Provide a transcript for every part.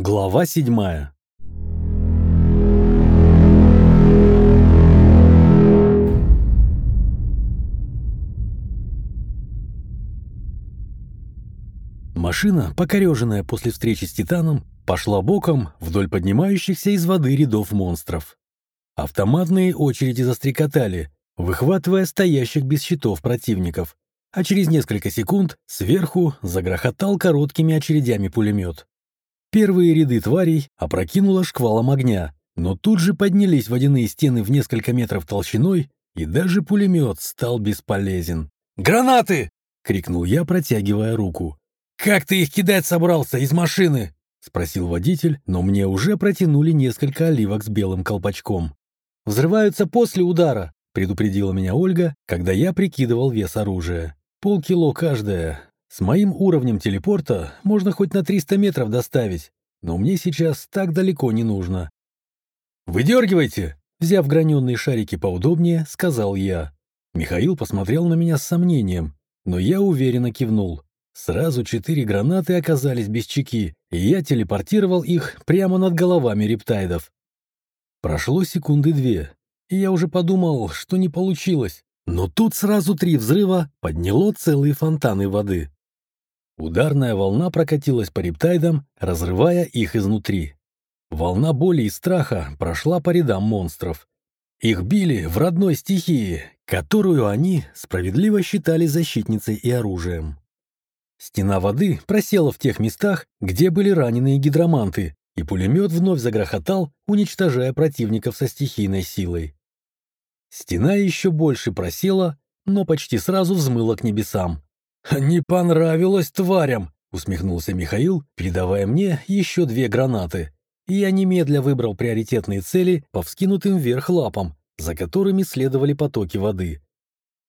Глава седьмая Машина, покореженная после встречи с Титаном, пошла боком вдоль поднимающихся из воды рядов монстров. Автоматные очереди застрекотали, выхватывая стоящих без щитов противников, а через несколько секунд сверху загрохотал короткими очередями пулемет. Первые ряды тварей опрокинуло шквалом огня, но тут же поднялись водяные стены в несколько метров толщиной, и даже пулемет стал бесполезен. «Гранаты!» — крикнул я, протягивая руку. «Как ты их кидать собрался из машины?» — спросил водитель, но мне уже протянули несколько оливок с белым колпачком. «Взрываются после удара», — предупредила меня Ольга, когда я прикидывал вес оружия. «Полкило каждое. С моим уровнем телепорта можно хоть на 300 метров доставить, но мне сейчас так далеко не нужно». «Выдергивайте!» — взяв граненые шарики поудобнее, сказал я. Михаил посмотрел на меня с сомнением, но я уверенно кивнул. Сразу четыре гранаты оказались без чеки, и я телепортировал их прямо над головами рептайдов. Прошло секунды две, и я уже подумал, что не получилось, но тут сразу три взрыва подняло целые фонтаны воды. Ударная волна прокатилась по рептайдам, разрывая их изнутри. Волна боли и страха прошла по рядам монстров. Их били в родной стихии, которую они справедливо считали защитницей и оружием. Стена воды просела в тех местах, где были раненые гидроманты, и пулемет вновь загрохотал, уничтожая противников со стихийной силой. Стена еще больше просела, но почти сразу взмыла к небесам. «Не понравилось тварям!» — усмехнулся Михаил, передавая мне еще две гранаты. Я немедля выбрал приоритетные цели по вскинутым вверх лапам, за которыми следовали потоки воды.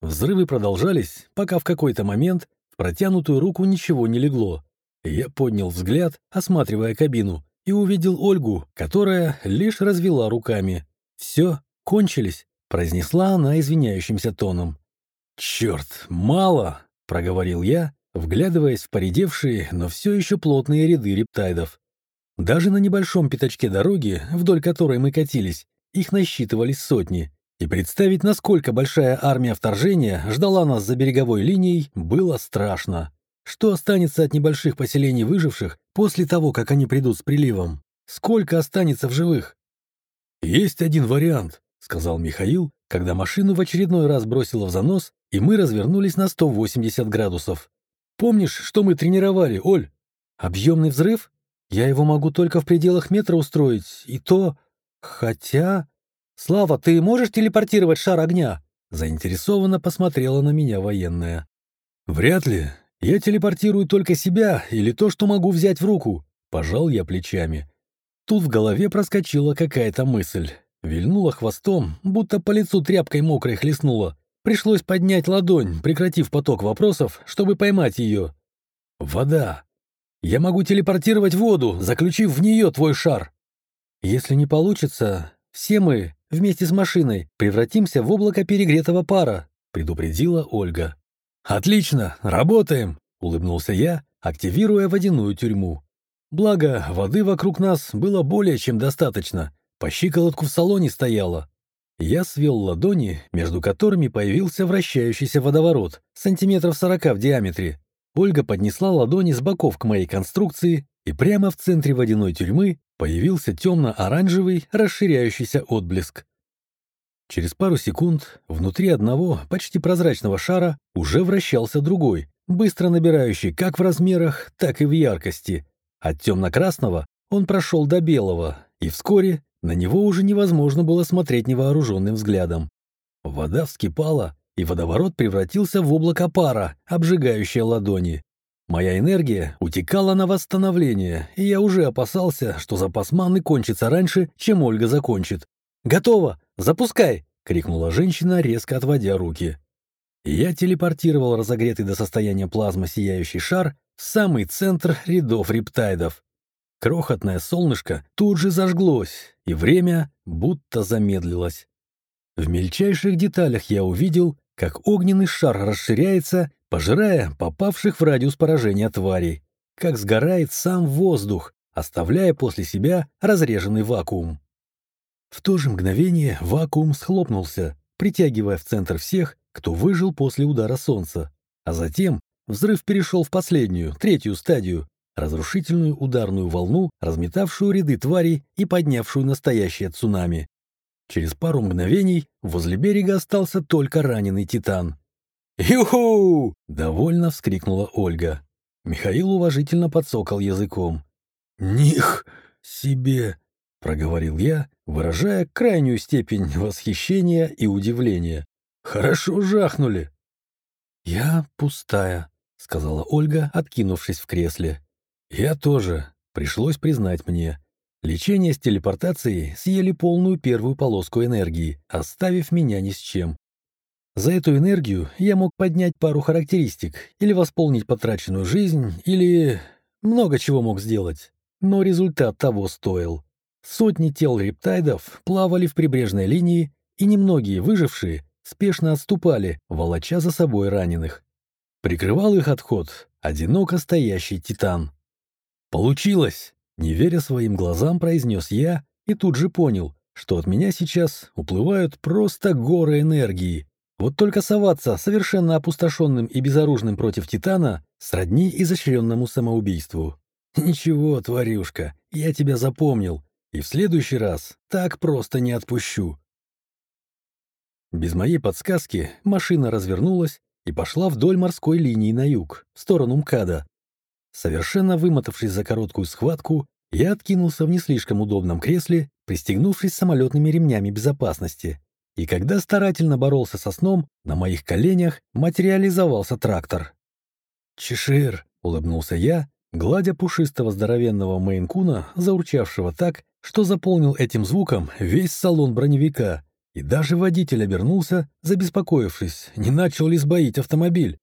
Взрывы продолжались, пока в какой-то момент протянутую руку ничего не легло. Я поднял взгляд, осматривая кабину, и увидел Ольгу, которая лишь развела руками. «Все, кончились», — произнесла она извиняющимся тоном. «Черт, мало!» — проговорил я, вглядываясь в поредевшие, но все еще плотные ряды рептайдов. Даже на небольшом пятачке дороги, вдоль которой мы катились, их насчитывались сотни, и представить, насколько большая армия вторжения ждала нас за береговой линией, было страшно. Что останется от небольших поселений выживших после того, как они придут с приливом? Сколько останется в живых? «Есть один вариант», — сказал Михаил, когда машину в очередной раз бросило в занос, и мы развернулись на 180 градусов. «Помнишь, что мы тренировали, Оль?» «Объемный взрыв? Я его могу только в пределах метра устроить, и то... Хотя...» «Слава, ты можешь телепортировать шар огня?» Заинтересованно посмотрела на меня военная. «Вряд ли. Я телепортирую только себя или то, что могу взять в руку». Пожал я плечами. Тут в голове проскочила какая-то мысль. Вильнула хвостом, будто по лицу тряпкой мокрой хлестнула. Пришлось поднять ладонь, прекратив поток вопросов, чтобы поймать ее. «Вода. Я могу телепортировать воду, заключив в нее твой шар». «Если не получится, все мы вместе с машиной превратимся в облако перегретого пара», — предупредила Ольга. «Отлично, работаем!» — улыбнулся я, активируя водяную тюрьму. Благо, воды вокруг нас было более чем достаточно, по щиколотку в салоне стояло. Я свел ладони, между которыми появился вращающийся водоворот, сантиметров сорока в диаметре. Ольга поднесла ладони с боков к моей конструкции, и прямо в центре водяной тюрьмы Появился темно-оранжевый, расширяющийся отблеск. Через пару секунд внутри одного почти прозрачного шара уже вращался другой, быстро набирающий как в размерах, так и в яркости. От темно-красного он прошел до белого, и вскоре на него уже невозможно было смотреть невооруженным взглядом. Вода вскипала, и водоворот превратился в облако пара, обжигающее ладони. Моя энергия утекала на восстановление, и я уже опасался, что запас маны кончится раньше, чем Ольга закончит. «Готово! Запускай!» — крикнула женщина, резко отводя руки. Я телепортировал разогретый до состояния плазмы сияющий шар в самый центр рядов рептайдов. Крохотное солнышко тут же зажглось, и время будто замедлилось. В мельчайших деталях я увидел, как огненный шар расширяется пожирая попавших в радиус поражения тварей, как сгорает сам воздух, оставляя после себя разреженный вакуум. В то же мгновение вакуум схлопнулся, притягивая в центр всех, кто выжил после удара солнца, а затем взрыв перешел в последнюю, третью стадию, разрушительную ударную волну, разметавшую ряды тварей и поднявшую настоящее цунами. Через пару мгновений возле берега остался только раненый титан. «Юху!» — довольно вскрикнула Ольга. Михаил уважительно подсокал языком. «Них себе!» — проговорил я, выражая крайнюю степень восхищения и удивления. «Хорошо жахнули!» «Я пустая», — сказала Ольга, откинувшись в кресле. «Я тоже. Пришлось признать мне. Лечение с телепортацией съели полную первую полоску энергии, оставив меня ни с чем. За эту энергию я мог поднять пару характеристик, или восполнить потраченную жизнь, или... много чего мог сделать. Но результат того стоил. Сотни тел рептайдов плавали в прибрежной линии, и немногие выжившие спешно отступали, волоча за собой раненых. Прикрывал их отход одиноко стоящий титан. «Получилось!» — не веря своим глазам, произнес я и тут же понял, что от меня сейчас уплывают просто горы энергии. Вот только соваться совершенно опустошенным и безоружным против Титана сродни изощренному самоубийству. «Ничего, тварюшка, я тебя запомнил, и в следующий раз так просто не отпущу». Без моей подсказки машина развернулась и пошла вдоль морской линии на юг, в сторону МКАДа, Совершенно вымотавшись за короткую схватку, я откинулся в не слишком удобном кресле, пристегнувшись самолетными ремнями безопасности. И когда старательно боролся со сном, на моих коленях материализовался трактор. «Чешир!» — улыбнулся я, гладя пушистого здоровенного мейнкуна, заурчавшего так, что заполнил этим звуком весь салон броневика, и даже водитель обернулся, забеспокоившись, не начал ли сбоить автомобиль.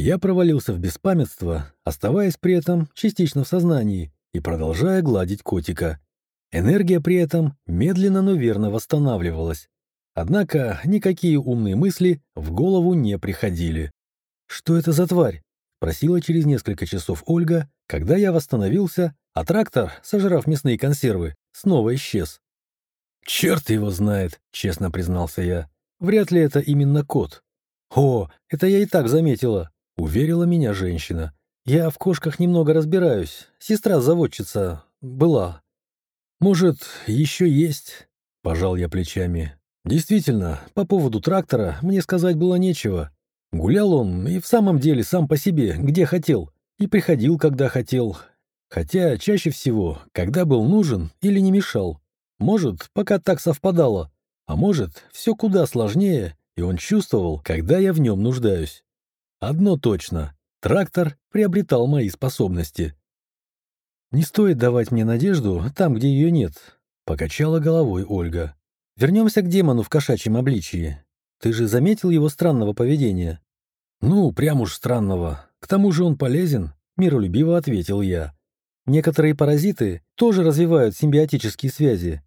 Я провалился в беспамятство, оставаясь при этом частично в сознании и продолжая гладить котика. Энергия при этом медленно, но верно восстанавливалась. Однако никакие умные мысли в голову не приходили. «Что это за тварь?» — просила через несколько часов Ольга, когда я восстановился, а трактор, сожрав мясные консервы, снова исчез. «Черт его знает», — честно признался я. «Вряд ли это именно кот». «О, это я и так заметила. Уверила меня женщина. Я в кошках немного разбираюсь. Сестра-заводчица была. Может, еще есть? Пожал я плечами. Действительно, по поводу трактора мне сказать было нечего. Гулял он и в самом деле сам по себе, где хотел, и приходил, когда хотел. Хотя чаще всего, когда был нужен или не мешал. Может, пока так совпадало, а может, все куда сложнее, и он чувствовал, когда я в нем нуждаюсь. Одно точно — трактор приобретал мои способности. «Не стоит давать мне надежду там, где ее нет», — покачала головой Ольга. «Вернемся к демону в кошачьем обличии. Ты же заметил его странного поведения?» «Ну, прям уж странного. К тому же он полезен», — миролюбиво ответил я. «Некоторые паразиты тоже развивают симбиотические связи.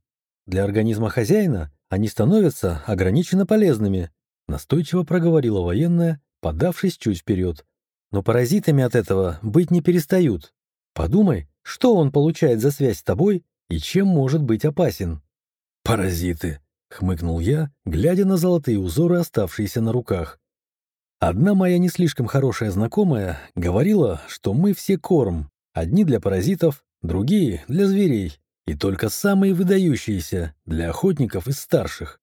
Для организма хозяина они становятся ограниченно полезными», — настойчиво проговорила военная, подавшись чуть вперед. Но паразитами от этого быть не перестают. Подумай, что он получает за связь с тобой и чем может быть опасен. «Паразиты!» — хмыкнул я, глядя на золотые узоры, оставшиеся на руках. Одна моя не слишком хорошая знакомая говорила, что мы все корм, одни для паразитов, другие — для зверей, и только самые выдающиеся — для охотников из старших.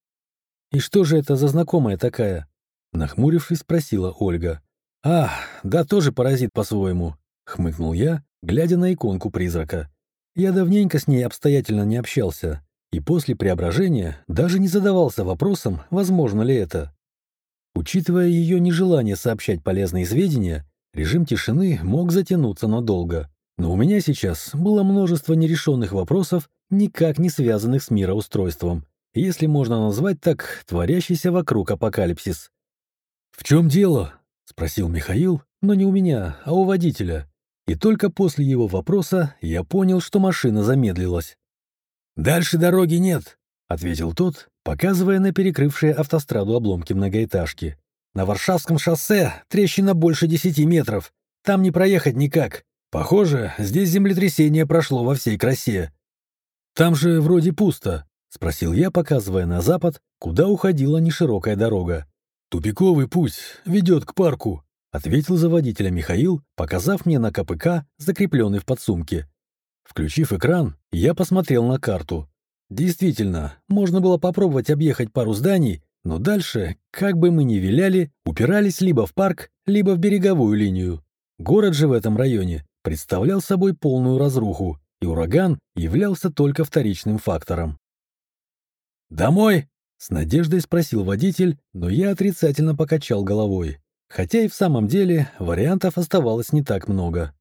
И что же это за знакомая такая? Нахмурившись, спросила Ольга. «А, да тоже паразит по-своему», — хмыкнул я, глядя на иконку призрака. Я давненько с ней обстоятельно не общался, и после преображения даже не задавался вопросом, возможно ли это. Учитывая ее нежелание сообщать полезные сведения, режим тишины мог затянуться надолго. Но у меня сейчас было множество нерешенных вопросов, никак не связанных с мироустройством, если можно назвать так творящийся вокруг апокалипсис. «В чем дело?» — спросил Михаил, но не у меня, а у водителя. И только после его вопроса я понял, что машина замедлилась. «Дальше дороги нет», — ответил тот, показывая на перекрывшие автостраду обломки многоэтажки. «На Варшавском шоссе трещина больше десяти метров. Там не проехать никак. Похоже, здесь землетрясение прошло во всей красе. Там же вроде пусто, — спросил я, показывая на запад, куда уходила неширокая дорога. «Тупиковый путь ведет к парку», — ответил за водителя Михаил, показав мне на КПК, закрепленный в подсумке. Включив экран, я посмотрел на карту. Действительно, можно было попробовать объехать пару зданий, но дальше, как бы мы ни виляли, упирались либо в парк, либо в береговую линию. Город же в этом районе представлял собой полную разруху, и ураган являлся только вторичным фактором. «Домой?» — с надеждой спросил водитель, но я отрицательно покачал головой. Хотя и в самом деле вариантов оставалось не так много.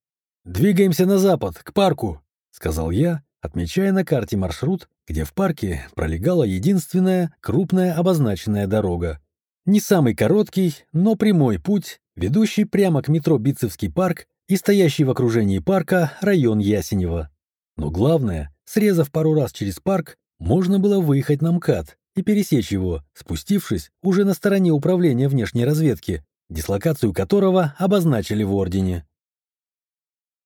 «Двигаемся на запад, к парку», — сказал я, отмечая на карте маршрут, где в парке пролегала единственная крупная обозначенная дорога. Не самый короткий, но прямой путь, ведущий прямо к метро Битцевский парк и стоящий в окружении парка район Ясенева. Но главное, срезав пару раз через парк, можно было выехать на МКАД и пересечь его, спустившись уже на стороне управления внешней разведки, дислокацию которого обозначили в Ордене.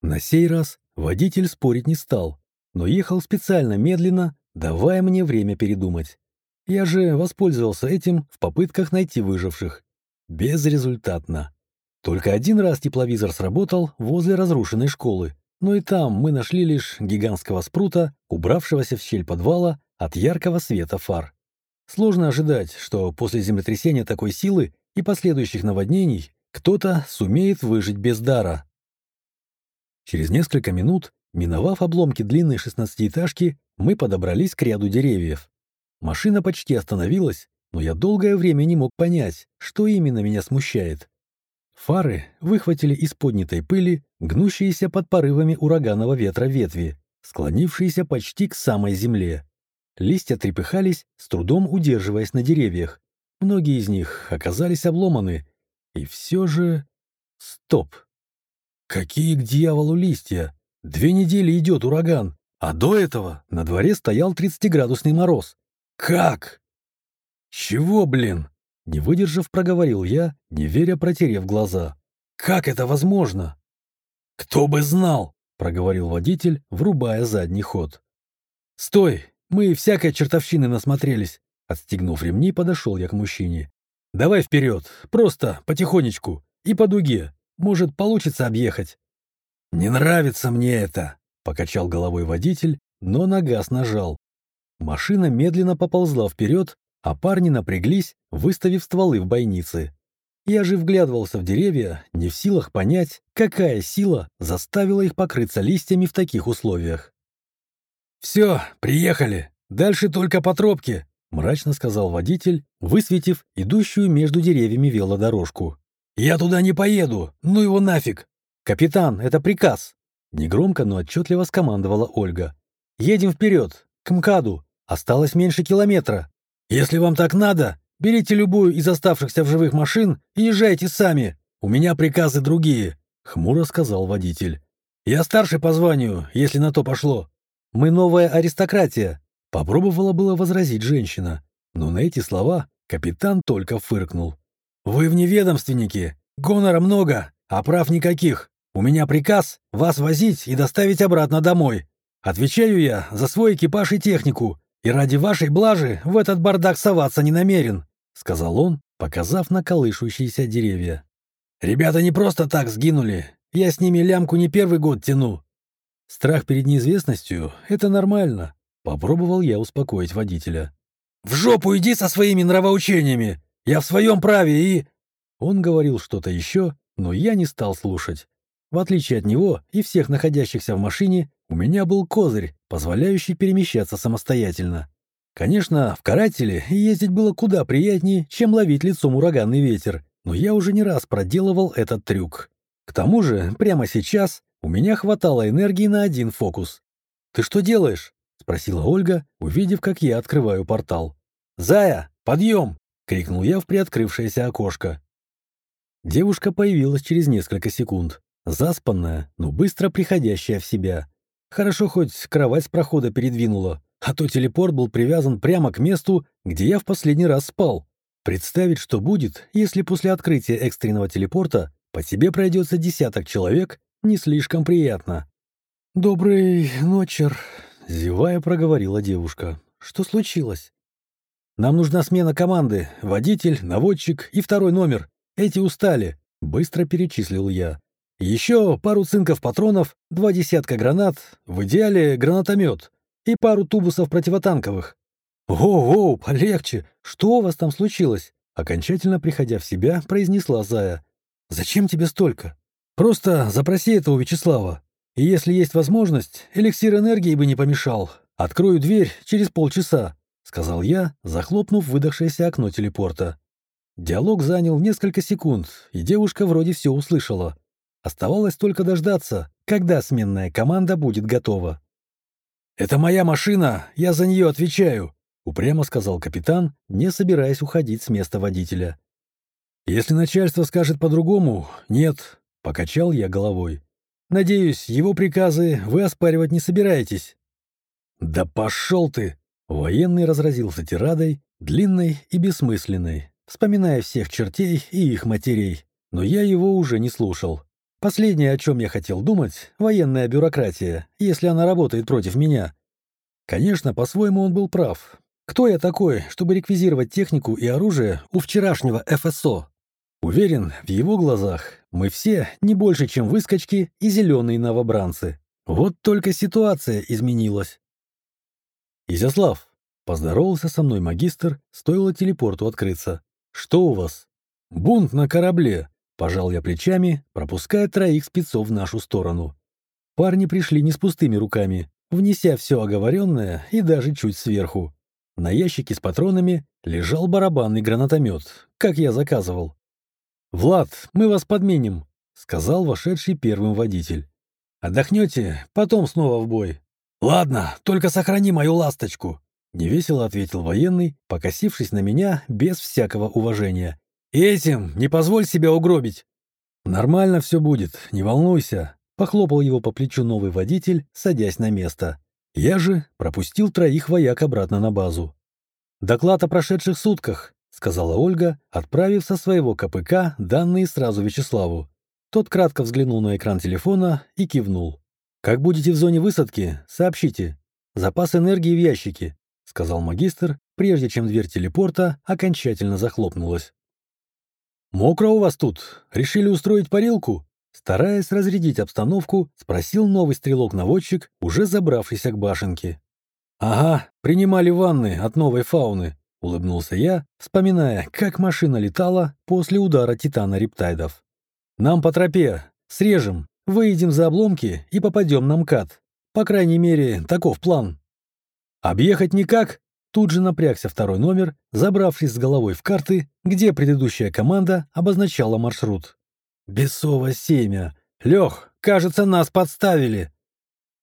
На сей раз водитель спорить не стал, но ехал специально медленно, давая мне время передумать. Я же воспользовался этим в попытках найти выживших. Безрезультатно. Только один раз тепловизор сработал возле разрушенной школы, но и там мы нашли лишь гигантского спрута, убравшегося в щель подвала от яркого света фар. Сложно ожидать, что после землетрясения такой силы и последующих наводнений кто-то сумеет выжить без дара. Через несколько минут, миновав обломки длинной шестнадцатиэтажки, мы подобрались к ряду деревьев. Машина почти остановилась, но я долгое время не мог понять, что именно меня смущает. Фары выхватили из поднятой пыли гнущиеся под порывами ураганного ветра ветви, склонившиеся почти к самой земле. Листья трепыхались, с трудом удерживаясь на деревьях. Многие из них оказались обломаны. И все же... Стоп! Какие к дьяволу листья? Две недели идет ураган, а до этого на дворе стоял 30-градусный мороз. Как? Чего, блин? Не выдержав, проговорил я, не веря, протерев глаза. «Как это возможно?» «Кто бы знал!» — проговорил водитель, врубая задний ход. «Стой! Мы всякой чертовщины насмотрелись!» Отстегнув ремни, подошел я к мужчине. «Давай вперед, просто, потихонечку, и по дуге. Может, получится объехать». «Не нравится мне это!» — покачал головой водитель, но на газ нажал. Машина медленно поползла вперед, а парни напряглись, выставив стволы в бойницы. Я же вглядывался в деревья, не в силах понять, какая сила заставила их покрыться листьями в таких условиях. «Все, приехали. Дальше только по тропке», — мрачно сказал водитель, высветив идущую между деревьями велодорожку. «Я туда не поеду, ну его нафиг!» «Капитан, это приказ!» Негромко, но отчетливо скомандовала Ольга. «Едем вперед, к МКАДу. Осталось меньше километра. «Если вам так надо, берите любую из оставшихся в живых машин и езжайте сами. У меня приказы другие», — хмуро сказал водитель. «Я старший по званию, если на то пошло. Мы новая аристократия», — попробовала было возразить женщина. Но на эти слова капитан только фыркнул. «Вы вневедомственники. Гонора много, а прав никаких. У меня приказ вас возить и доставить обратно домой. Отвечаю я за свой экипаж и технику, и ради вашей блажи в этот бардак соваться не намерен», — сказал он, показав на колышущиеся деревья. «Ребята не просто так сгинули. Я с ними лямку не первый год тяну». Страх перед неизвестностью — это нормально. Попробовал я успокоить водителя. «В жопу иди со своими нравоучениями! Я в своем праве и...» Он говорил что-то еще, но я не стал слушать. В отличие от него и всех находящихся в машине, у меня был козырь, позволяющий перемещаться самостоятельно. Конечно, в карателе ездить было куда приятнее, чем ловить лицом ураганный ветер, но я уже не раз проделывал этот трюк. К тому же, прямо сейчас у меня хватало энергии на один фокус. «Ты что делаешь?» — спросила Ольга, увидев, как я открываю портал. «Зая, подъем!» — крикнул я в приоткрывшееся окошко. Девушка появилась через несколько секунд, заспанная, но быстро приходящая в себя. Хорошо хоть кровать с прохода передвинула, а то телепорт был привязан прямо к месту, где я в последний раз спал. Представить, что будет, если после открытия экстренного телепорта по тебе пройдется десяток человек, Не слишком приятно. «Добрый ночер», — зевая проговорила девушка. «Что случилось?» «Нам нужна смена команды. Водитель, наводчик и второй номер. Эти устали», — быстро перечислил я. «Еще пару цинков патронов, два десятка гранат, в идеале гранатомет и пару тубусов противотанковых». «Воу-воу, полегче! Что у вас там случилось?» Окончательно приходя в себя, произнесла Зая. «Зачем тебе столько?» «Просто запроси это у Вячеслава. И если есть возможность, эликсир энергии бы не помешал. Открою дверь через полчаса», — сказал я, захлопнув выдохшееся окно телепорта. Диалог занял несколько секунд, и девушка вроде все услышала. Оставалось только дождаться, когда сменная команда будет готова. «Это моя машина, я за нее отвечаю», — упрямо сказал капитан, не собираясь уходить с места водителя. «Если начальство скажет по-другому, нет», — покачал я головой. «Надеюсь, его приказы вы оспаривать не собираетесь». «Да пошел ты!» — военный разразился тирадой, длинной и бессмысленной, вспоминая всех чертей и их матерей. Но я его уже не слушал. Последнее, о чем я хотел думать — военная бюрократия, если она работает против меня. Конечно, по-своему он был прав. Кто я такой, чтобы реквизировать технику и оружие у вчерашнего ФСО? Уверен, в его глазах мы все не больше, чем выскочки и зеленые новобранцы. Вот только ситуация изменилась. «Изяслав», — поздоровался со мной магистр, стоило телепорту открыться. «Что у вас?» «Бунт на корабле», — пожал я плечами, пропуская троих спецов в нашу сторону. Парни пришли не с пустыми руками, внеся все оговоренное и даже чуть сверху. На ящике с патронами лежал барабанный гранатомет, как я заказывал. «Влад, мы вас подменим», — сказал вошедший первым водитель. «Отдохнете, потом снова в бой». «Ладно, только сохрани мою ласточку», — невесело ответил военный, покосившись на меня без всякого уважения. «И этим не позволь себя угробить». «Нормально все будет, не волнуйся», — похлопал его по плечу новый водитель, садясь на место. Я же пропустил троих вояк обратно на базу. «Доклад о прошедших сутках», — сказала Ольга, отправив со своего КПК данные сразу Вячеславу. Тот кратко взглянул на экран телефона и кивнул. «Как будете в зоне высадки, сообщите. Запас энергии в ящике», — сказал магистр, прежде чем дверь телепорта окончательно захлопнулась. «Мокро у вас тут? Решили устроить парилку?» Стараясь разрядить обстановку, спросил новый стрелок-наводчик, уже забравшийся к башенке. «Ага, принимали ванны от новой фауны», — улыбнулся я, вспоминая, как машина летала после удара титана рептайдов. «Нам по тропе. Срежем, выйдем за обломки и попадем на МКАД. По крайней мере, таков план». «Объехать никак?» Тут же напрягся второй номер, забравшись с головой в карты, где предыдущая команда обозначала маршрут. Бесово семя. Лех, кажется, нас подставили.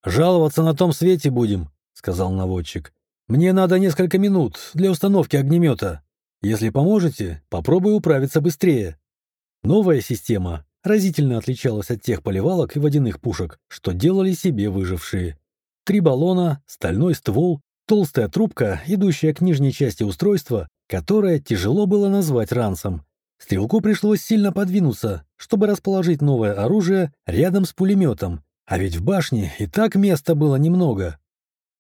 Жаловаться на том свете будем, сказал наводчик. Мне надо несколько минут для установки огнемета. Если поможете, попробую управиться быстрее. Новая система разительно отличалась от тех поливалок и водяных пушек, что делали себе выжившие. Три баллона, стальной ствол, толстая трубка, идущая к нижней части устройства, которое тяжело было назвать ранцем, Стрелку пришлось сильно подвинуться, чтобы расположить новое оружие рядом с пулеметом, а ведь в башне и так места было немного.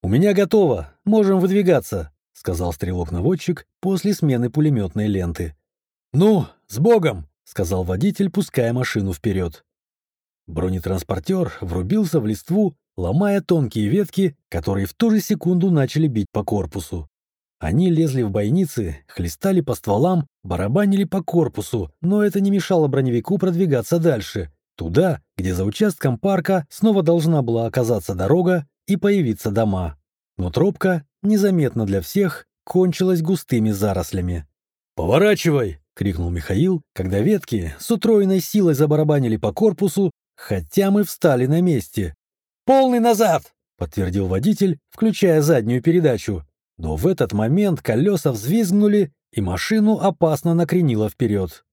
«У меня готово, можем выдвигаться», — сказал стрелок-наводчик после смены пулеметной ленты. «Ну, с Богом!» — сказал водитель, пуская машину вперед. Бронетранспортер врубился в листву, ломая тонкие ветки, которые в ту же секунду начали бить по корпусу. Они лезли в бойницы, хлестали по стволам, барабанили по корпусу, но это не мешало броневику продвигаться дальше, туда, где за участком парка снова должна была оказаться дорога и появиться дома. Но тропка, незаметно для всех, кончилась густыми зарослями. «Поворачивай!» — крикнул Михаил, когда ветки с утроенной силой забарабанили по корпусу, хотя мы встали на месте. «Полный назад!» — подтвердил водитель, включая заднюю передачу. Но в этот момент колеса взвизгнули, и машину опасно накренило вперед.